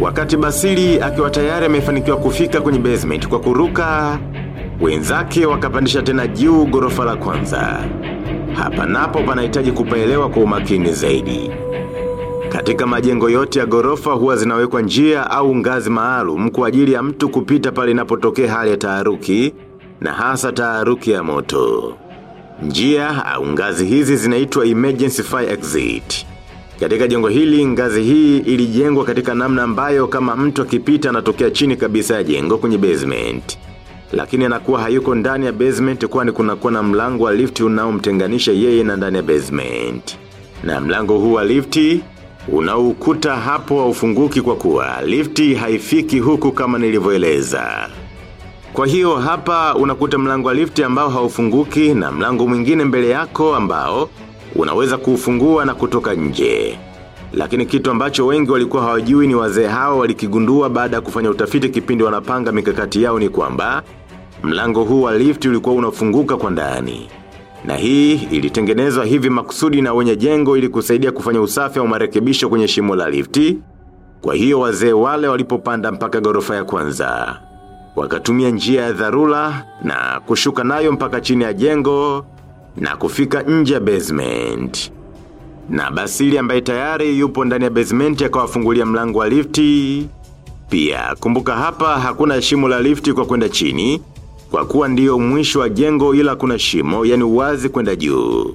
Wakati Basili akiwa tayari amefanikiwa kufika kwenye basement kwa kuruka, wenzake wakapandisha tena juu gorofa la kwanza. Hapa napo panahitaji kupaelewa kwa umakini zaidi. Katika majengo yote ya gorofa huwa zinawekwa njia au ngazi maalum kwa ajili ya mtu kupita pale inapotokea hali ya taharuki na hasa taharuki ya moto. Njia au ngazi hizi zinaitwa emergency fire exit. Katika jengo hili ngazi hii ilijengwa katika namna ambayo kama mtu akipita anatokea chini kabisa ya jengo kwenye basement. Lakini anakuwa hayuko ndani ya basement kwani kunakuwa na mlango wa lifti unaomtenganisha yeye na ndani ya basement. Na mlango huu wa lifti unaoukuta hapo haufunguki kwa kuwa lifti haifiki huku kama nilivyoeleza. Kwa hiyo hapa unakuta mlango wa lifti ambao haufunguki na mlango mwingine mbele yako ambao unaweza kufungua na kutoka nje. Lakini kitu ambacho wengi walikuwa hawajui ni wazee hao walikigundua baada ya kufanya utafiti kipindi wanapanga mikakati yao ni kwamba mlango huu wa lift ulikuwa unafunguka kwa ndani. Na hii ilitengenezwa hivi makusudi na wenye jengo ili kusaidia kufanya usafi au marekebisho kwenye shimo la lifti. Kwa hiyo wazee wale walipopanda mpaka gorofa ya kwanza. Wakatumia njia ya dharura na kushuka nayo mpaka chini ya jengo na kufika nje ya basement. Na Basili ambaye tayari yupo ndani ya basement akawafungulia mlango wa lifti. Pia kumbuka hapa hakuna shimo la lifti kwa kwenda chini, kwa kuwa ndiyo mwisho wa jengo ila kuna shimo yani uwazi kwenda juu.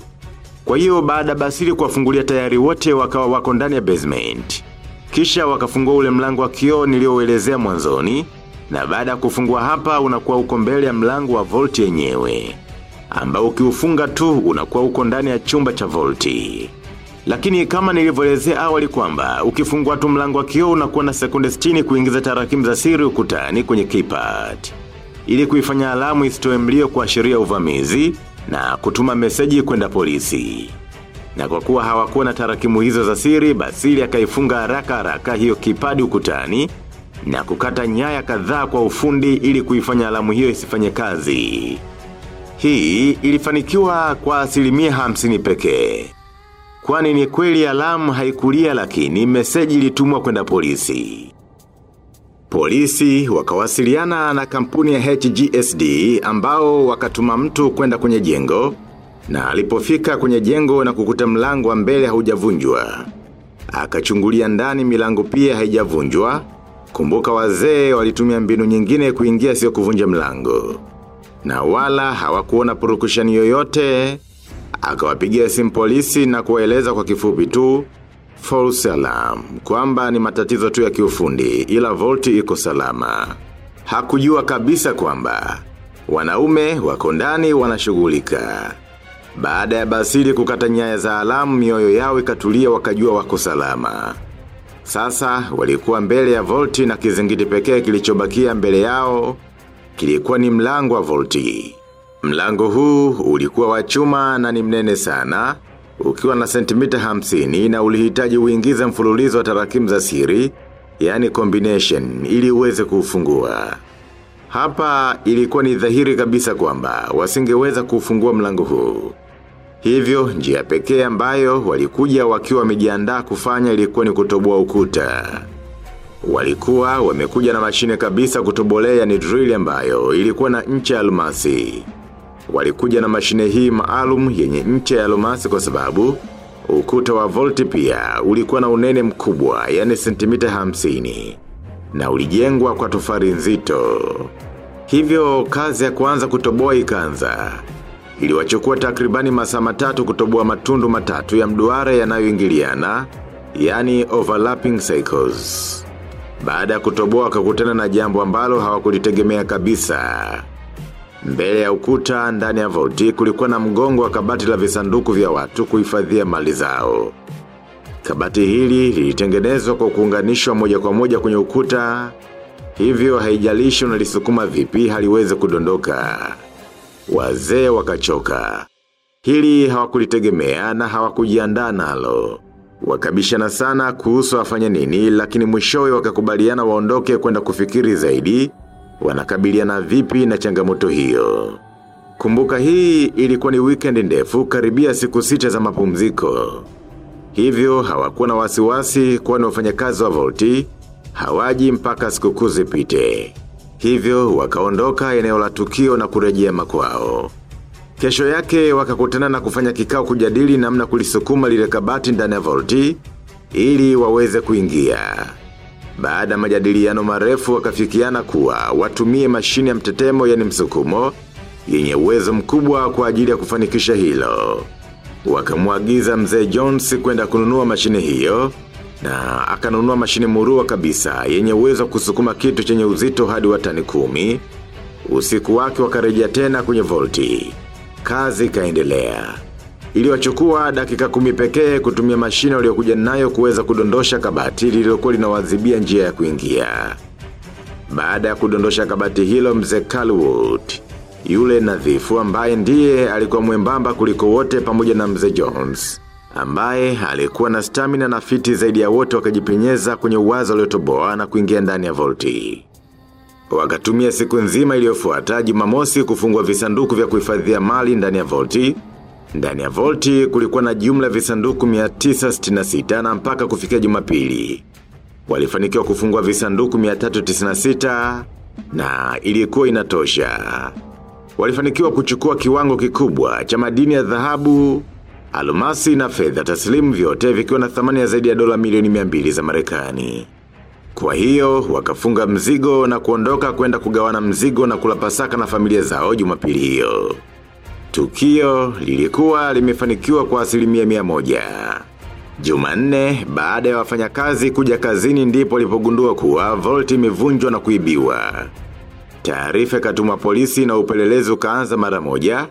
Kwa hiyo baada Basili kuwafungulia tayari wote wakawa wako ndani ya basement. Kisha wakafungua ule mlango wa kioo niliouelezea mwanzoni, na baada ya kufungua hapa unakuwa uko mbele ya mlango wa volti yenyewe ambao ukiufunga tu unakuwa uko ndani ya chumba cha volti. Lakini kama nilivyoelezea awali kwamba, ukifungua tu mlango wa kioo unakuwa na sekunde 60 kuingiza tarakimu za siri ukutani kwenye keypad. Ili kuifanya alamu isitoe mlio kuashiria uvamizi na kutuma meseji kwenda polisi. Na kwa kuwa hawakuwa na tarakimu hizo za siri, Basili akaifunga haraka haraka hiyo keypad ukutani na kukata nyaya kadhaa kwa ufundi ili kuifanya alamu hiyo isifanye kazi. Hii ilifanikiwa kwa asilimia hamsini pekee. Kwani ni kweli alamu haikulia lakini meseji ilitumwa kwenda polisi. Polisi wakawasiliana na kampuni ya HGSD ambao wakatuma mtu kwenda kwenye jengo na alipofika kwenye jengo na kukuta mlango wa mbele haujavunjwa. Akachungulia ndani milango pia haijavunjwa. Kumbuka wazee walitumia mbinu nyingine kuingia sio kuvunja mlango na wala hawakuona purukushani yoyote, akawapigia simu polisi na kuwaeleza kwa kifupi tu, false alarm, kwamba ni matatizo tu ya kiufundi ila volti iko salama. Hakujua kabisa kwamba, wanaume wako ndani wanashughulika. Baada ya basili kukata nyaya za alamu mioyo yao ikatulia wakajua wako salama. Sasa walikuwa mbele ya volti na kizingiti pekee kilichobakia mbele yao, kilikuwa ni mlango wa volti. Mlango huu ulikuwa wa chuma na ni mnene sana, ukiwa na sentimita hamsini na ulihitaji uingize mfululizo wa tarakimu za siri, yani combination, ili uweze kufungua. Hapa ilikuwa ni dhahiri kabisa kwamba wasingeweza kufungua mlango huu. Hivyo njia pekee ambayo walikuja wakiwa wamejiandaa kufanya ilikuwa ni kutoboa ukuta. Walikuwa wamekuja na mashine kabisa kutobolea ni drill ambayo ilikuwa na ncha ya almasi. Walikuja na mashine hii maalum yenye ncha ya almasi kwa sababu ukuta wa volti pia ulikuwa na unene mkubwa yani sentimita hamsini na ulijengwa kwa tofari nzito. Hivyo kazi ya kuanza kutoboa ikaanza. Iliwachukua takribani masaa matatu kutoboa matundu matatu ya mduara yanayoingiliana, yani overlapping cycles. Baada ya kutoboa wakakutana na jambo ambalo hawakulitegemea kabisa. Mbele ya ukuta ndani ya vauti kulikuwa na mgongo wa kabati la visanduku vya watu kuhifadhia mali zao. Kabati hili lilitengenezwa kwa kuunganishwa moja kwa moja kwenye ukuta, hivyo haijalishi unalisukuma vipi haliweze kudondoka. Wazee wakachoka. Hili hawakulitegemea na hawakujiandaa nalo. Wakabishana sana kuhusu wafanya nini lakini mwishowe wakakubaliana waondoke kwenda kufikiri zaidi, wanakabiliana vipi na changamoto hiyo. Kumbuka hii ilikuwa ni weekend ndefu karibia siku sita za mapumziko. Hivyo hawakuwa na wasiwasi kwani wafanyakazi wa volti, hawaji mpaka sikukuu zipite. Hivyo wakaondoka eneo la tukio na kurejea makwao. Kesho yake wakakutana na kufanya kikao kujadili namna kulisukuma lile kabati ndani ya volti ili waweze kuingia. Baada ya majadiliano marefu wakafikiana kuwa watumie mashine ya mtetemo yani msukumo yenye uwezo mkubwa kwa ajili ya kufanikisha hilo. Wakamuagiza mzee Jones kwenda kununua mashine hiyo na akanunua mashine murua kabisa yenye uwezo kusukuma kitu chenye uzito hadi watani kumi. Usiku wake wakarejea tena kwenye volti. Kazi ikaendelea. Iliwachukua dakika kumi pekee kutumia mashine waliokuja nayo kuweza kudondosha kabati lililokuwa linawazibia njia ya kuingia. Baada ya kudondosha kabati hilo mze Calwood, yule nadhifu ambaye ndiye alikuwa mwembamba kuliko wote pamoja na mze Jones, ambaye alikuwa na stamina na fiti zaidi ya wote wakajipenyeza kwenye uwazo waliotoboa na kuingia ndani ya volti. Wakatumia siku nzima iliyofuata jumamosi kufungua visanduku vya kuhifadhia mali ndani ya volti. Ndani ya volti kulikuwa na jumla visanduku 966 na mpaka kufikia jumapili. Walifanikiwa kufungua visanduku 396 na ilikuwa inatosha. Walifanikiwa kuchukua kiwango kikubwa cha madini ya dhahabu, almasi na fedha taslimu vyote vikiwa na thamani ya zaidi ya dola milioni 200 za Marekani. Kwa hiyo, wakafunga mzigo na kuondoka kwenda kugawana mzigo na kula pasaka na familia zao jumapili hiyo. Tukio lilikuwa limefanikiwa kwa asilimia mia moja. Jumanne, baada ya wafanyakazi kuja kazini ndipo walipogundua kuwa volti imevunjwa na kuibiwa. Taarifa katuma polisi na upelelezi ukaanza mara moja,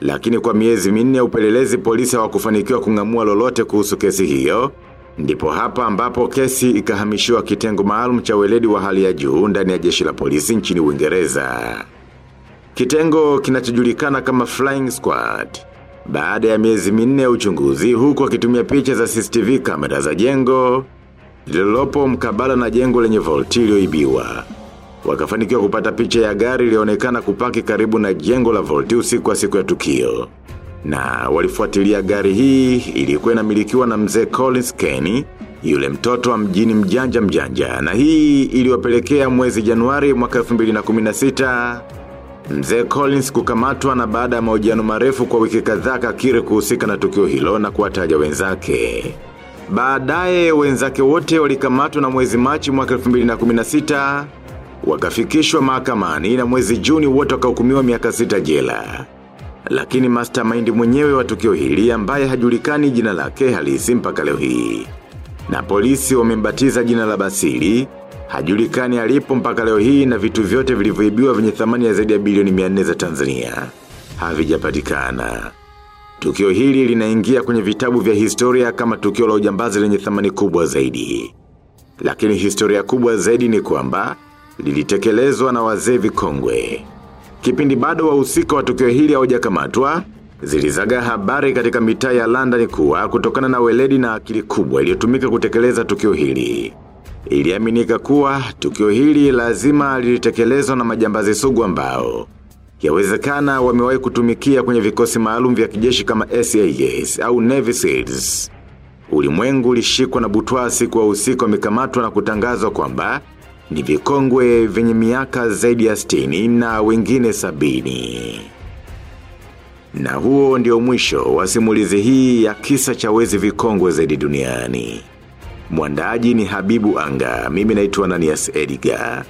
lakini kwa miezi minne upelelezi polisi hawakufanikiwa kung'amua lolote kuhusu kesi hiyo, ndipo hapa ambapo kesi ikahamishiwa kitengo maalum cha weledi wa hali ya juu ndani ya jeshi la polisi nchini Uingereza. Kitengo kinachojulikana kama Flying Squad. Baada ya miezi minne ya uchunguzi huku akitumia picha za CCTV kamera za jengo, lililopo mkabala na jengo lenye volti iliyoibiwa. Wakafanikiwa kupata picha ya gari ilionekana kupaki karibu na jengo la volti usiku wa siku ya tukio. Na walifuatilia gari hii ilikuwa inamilikiwa na mzee Collins Kenny, yule mtoto wa mjini mjanja mjanja. Na hii iliwapelekea mwezi Januari mwaka 2016 Mzee Collins kukamatwa na baada ya mahojiano marefu kwa wiki kadhaa kakiri kuhusika na tukio hilo na kuwataja wenzake. Baadaye wenzake wote walikamatwa na mwezi Machi mwaka 2016 wakafikishwa mahakamani na mwezi Juni wote wakahukumiwa miaka sita jela. Lakini mastermind mwenyewe wa tukio hili ambaye hajulikani jina lake halisi mpaka leo hii. Na polisi wamembatiza jina la Basili, hajulikani alipo mpaka leo hii na vitu vyote vilivyoibiwa vyenye thamani ya zaidi ya bilioni 400 za Tanzania. Havijapatikana. Tukio hili linaingia kwenye vitabu vya historia kama tukio la ujambazi lenye thamani kubwa zaidi. Lakini historia kubwa zaidi ni kwamba lilitekelezwa na wazee vikongwe. Kipindi bado wahusika wa tukio hili hawajakamatwa, zilizaga habari katika mitaa ya London kuwa kutokana na weledi na akili kubwa iliyotumika kutekeleza tukio hili. Iliaminika kuwa tukio hili lazima lilitekelezwa na majambazi sugu ambao. Yawezekana wamewahi kutumikia kwenye vikosi maalum vya kijeshi kama SAS au Navy Seals. Ulimwengu ulishikwa na butwaa siku wahusika wamekamatwa na kutangazwa kwamba ni vikongwe vyenye miaka zaidi ya 60 na wengine sabini. Na huo ndio mwisho wa simulizi hii ya kisa cha wezi vikongwe zaidi duniani. Mwandaji ni Habibu Anga, mimi naitwa Nanias Edgar.